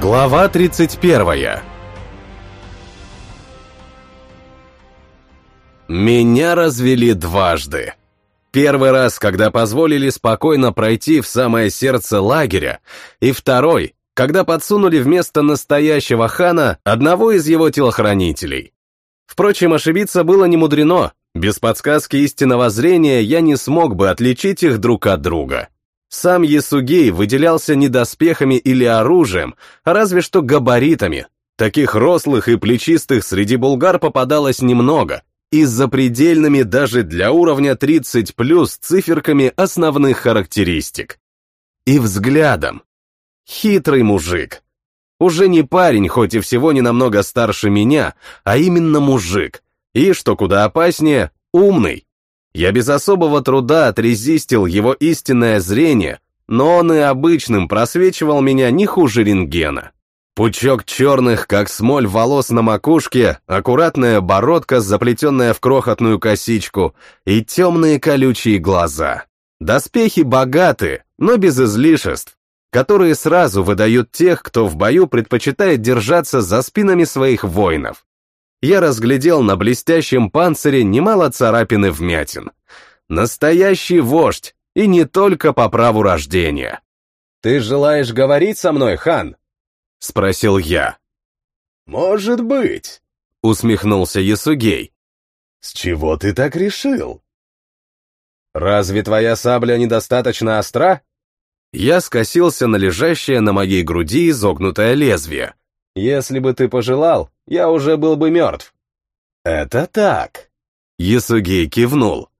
Глава 31 Меня развели дважды. Первый раз, когда позволили спокойно пройти в самое сердце лагеря, и второй, когда подсунули вместо настоящего хана одного из его телохранителей. Впрочем, ошибиться было не мудрено, без подсказки истинного зрения я не смог бы отличить их друг от друга. Сам Ясугей выделялся не доспехами или оружием, а разве что габаритами. Таких рослых и плечистых среди булгар попадалось немного, и с запредельными даже для уровня 30 плюс циферками основных характеристик. И взглядом. Хитрый мужик. Уже не парень, хоть и всего не намного старше меня, а именно мужик. И, что куда опаснее, умный. Я без особого труда отрезистил его истинное зрение, но он и обычным просвечивал меня не хуже рентгена. Пучок черных, как смоль, волос на макушке, аккуратная бородка, заплетенная в крохотную косичку, и темные колючие глаза. Доспехи богаты, но без излишеств, которые сразу выдают тех, кто в бою предпочитает держаться за спинами своих воинов я разглядел на блестящем панцире немало царапин и вмятин. Настоящий вождь, и не только по праву рождения. «Ты желаешь говорить со мной, хан?» — спросил я. «Может быть», — усмехнулся Ясугей. «С чего ты так решил?» «Разве твоя сабля недостаточно остра?» Я скосился на лежащее на моей груди изогнутое лезвие. «Если бы ты пожелал, я уже был бы мертв. Это так. Ясугей кивнул.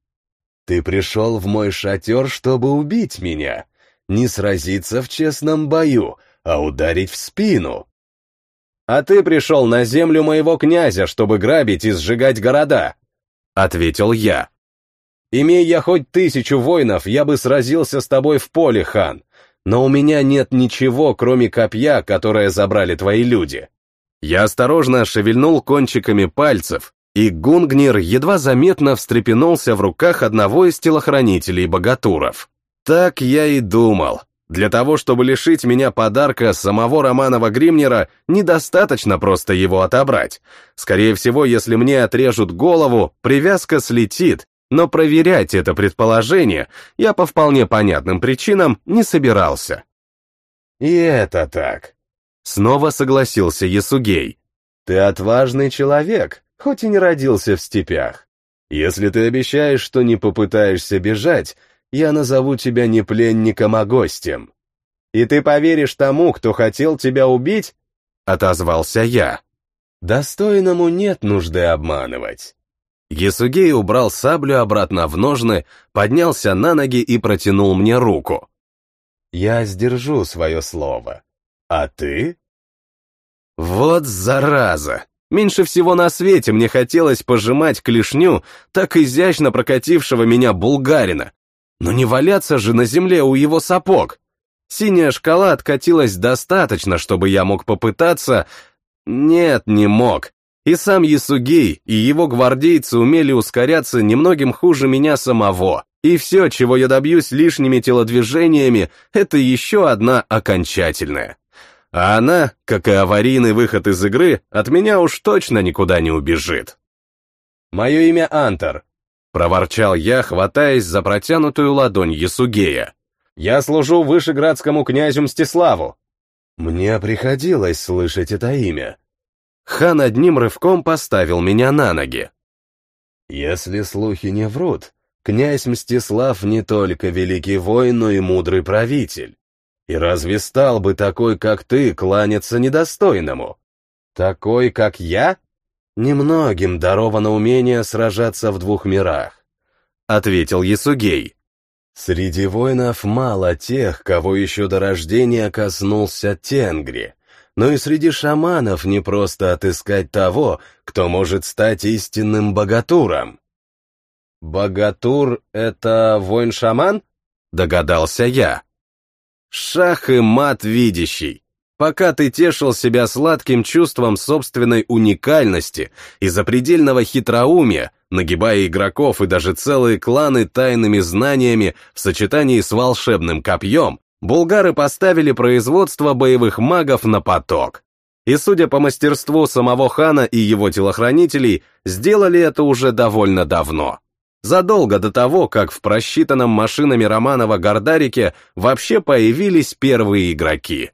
Ты пришел в мой шатер, чтобы убить меня, не сразиться в честном бою, а ударить в спину. А ты пришел на землю моего князя, чтобы грабить и сжигать города, ответил я. Имей я хоть тысячу воинов, я бы сразился с тобой в поле, хан, но у меня нет ничего, кроме копья, которое забрали твои люди. Я осторожно шевельнул кончиками пальцев, и Гунгнир едва заметно встрепенулся в руках одного из телохранителей богатуров. Так я и думал. Для того, чтобы лишить меня подарка самого Романова Гримнера, недостаточно просто его отобрать. Скорее всего, если мне отрежут голову, привязка слетит, но проверять это предположение я по вполне понятным причинам не собирался. И это так. Снова согласился Ясугей. Ты отважный человек, хоть и не родился в степях. Если ты обещаешь, что не попытаешься бежать, я назову тебя не пленником, а гостем. И ты поверишь тому, кто хотел тебя убить? Отозвался я. Достойному нет нужды обманывать. Ясугей убрал саблю обратно в ножны, поднялся на ноги и протянул мне руку. Я сдержу свое слово. А ты? Вот зараза! Меньше всего на свете мне хотелось пожимать клешню так изящно прокатившего меня булгарина. Но не валяться же на земле у его сапог. Синяя шкала откатилась достаточно, чтобы я мог попытаться... Нет, не мог. И сам Ясугей, и его гвардейцы умели ускоряться немногим хуже меня самого. И все, чего я добьюсь лишними телодвижениями, это еще одна окончательная. А она, как и аварийный выход из игры, от меня уж точно никуда не убежит. «Мое имя Антер», — проворчал я, хватаясь за протянутую ладонь Ясугея. «Я служу вышеградскому князю Мстиславу». «Мне приходилось слышать это имя». Хан одним рывком поставил меня на ноги. «Если слухи не врут, князь Мстислав не только великий воин, но и мудрый правитель. И разве стал бы такой, как ты, кланяться недостойному? Такой, как я? Немногим даровано умение сражаться в двух мирах, — ответил Ясугей. Среди воинов мало тех, кого еще до рождения коснулся Тенгри, но и среди шаманов не просто отыскать того, кто может стать истинным богатуром. «Богатур — это воин-шаман?» — догадался я. Шах и мат видящий. Пока ты тешил себя сладким чувством собственной уникальности и запредельного хитроумия, нагибая игроков и даже целые кланы тайными знаниями в сочетании с волшебным копьем, булгары поставили производство боевых магов на поток. И, судя по мастерству самого хана и его телохранителей, сделали это уже довольно давно. Задолго до того, как в просчитанном машинами Романова Гордарике вообще появились первые игроки.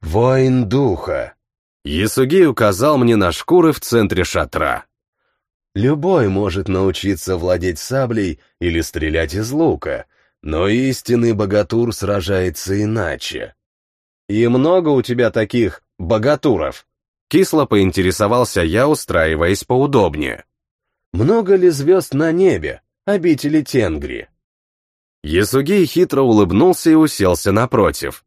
«Воин духа», — Ясугей указал мне на шкуры в центре шатра. «Любой может научиться владеть саблей или стрелять из лука, но истинный богатур сражается иначе». «И много у тебя таких богатуров?» Кисло поинтересовался я, устраиваясь поудобнее. «Много ли звезд на небе, обители Тенгри?» Ясугей хитро улыбнулся и уселся напротив.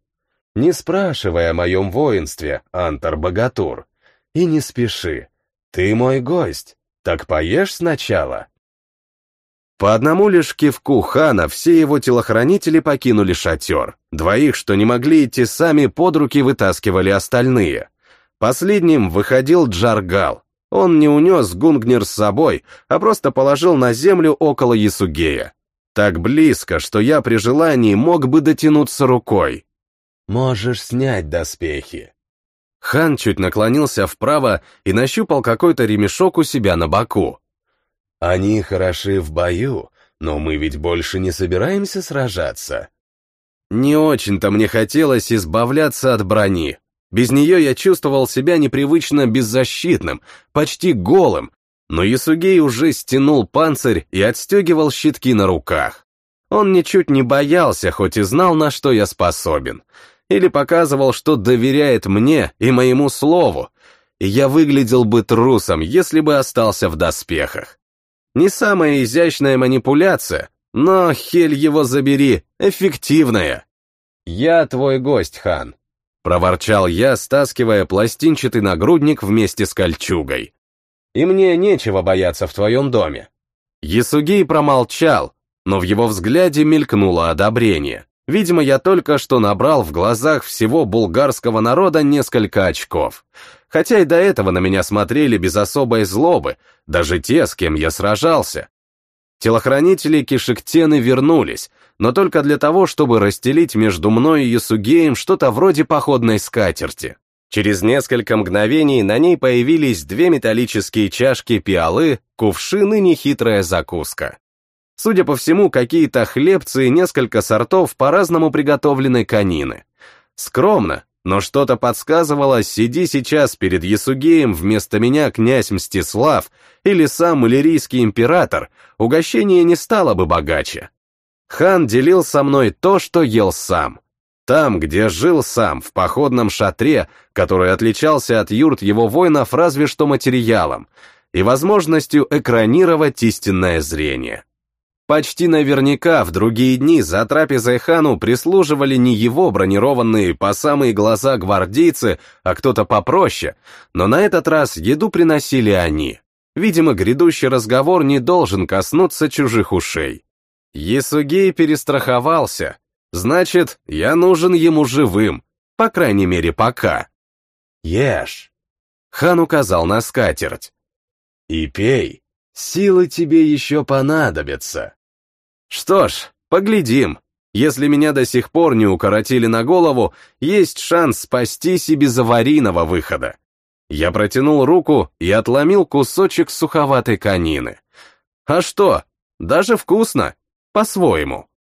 «Не спрашивай о моем воинстве, Антар-богатур, и не спеши. Ты мой гость, так поешь сначала?» По одному лишь кивку хана все его телохранители покинули шатер. Двоих, что не могли идти сами, под руки вытаскивали остальные. Последним выходил Джаргал. Он не унес Гунгнир с собой, а просто положил на землю около Ясугея. Так близко, что я при желании мог бы дотянуться рукой. «Можешь снять доспехи». Хан чуть наклонился вправо и нащупал какой-то ремешок у себя на боку. Они хороши в бою, но мы ведь больше не собираемся сражаться. Не очень-то мне хотелось избавляться от брони. Без нее я чувствовал себя непривычно беззащитным, почти голым, но Ясугей уже стянул панцирь и отстегивал щитки на руках. Он ничуть не боялся, хоть и знал, на что я способен. Или показывал, что доверяет мне и моему слову. И я выглядел бы трусом, если бы остался в доспехах. Не самая изящная манипуляция, но, хель его забери, эффективная. «Я твой гость, хан», — проворчал я, стаскивая пластинчатый нагрудник вместе с кольчугой. «И мне нечего бояться в твоем доме». Ясугей промолчал, но в его взгляде мелькнуло одобрение. Видимо, я только что набрал в глазах всего булгарского народа несколько очков хотя и до этого на меня смотрели без особой злобы, даже те, с кем я сражался. Телохранители Кишектены вернулись, но только для того, чтобы расстелить между мной и Ясугеем что-то вроде походной скатерти. Через несколько мгновений на ней появились две металлические чашки пиалы, кувшин и нехитрая закуска. Судя по всему, какие-то хлебцы и несколько сортов по-разному приготовленной конины. Скромно, но что-то подсказывало, сиди сейчас перед Ясугеем вместо меня князь Мстислав или сам Иллирийский император, угощение не стало бы богаче. Хан делил со мной то, что ел сам. Там, где жил сам, в походном шатре, который отличался от юрт его воинов разве что материалом, и возможностью экранировать истинное зрение. Почти наверняка в другие дни за трапезой хану прислуживали не его бронированные по самые глаза гвардейцы, а кто-то попроще, но на этот раз еду приносили они. Видимо, грядущий разговор не должен коснуться чужих ушей. Есугей перестраховался. Значит, я нужен ему живым, по крайней мере, пока. Ешь. Хан указал на скатерть. И пей. Силы тебе еще понадобятся. Что ж, поглядим. Если меня до сих пор не укоротили на голову, есть шанс спастись и без аварийного выхода. Я протянул руку и отломил кусочек суховатой конины. А что? Даже вкусно. По-своему.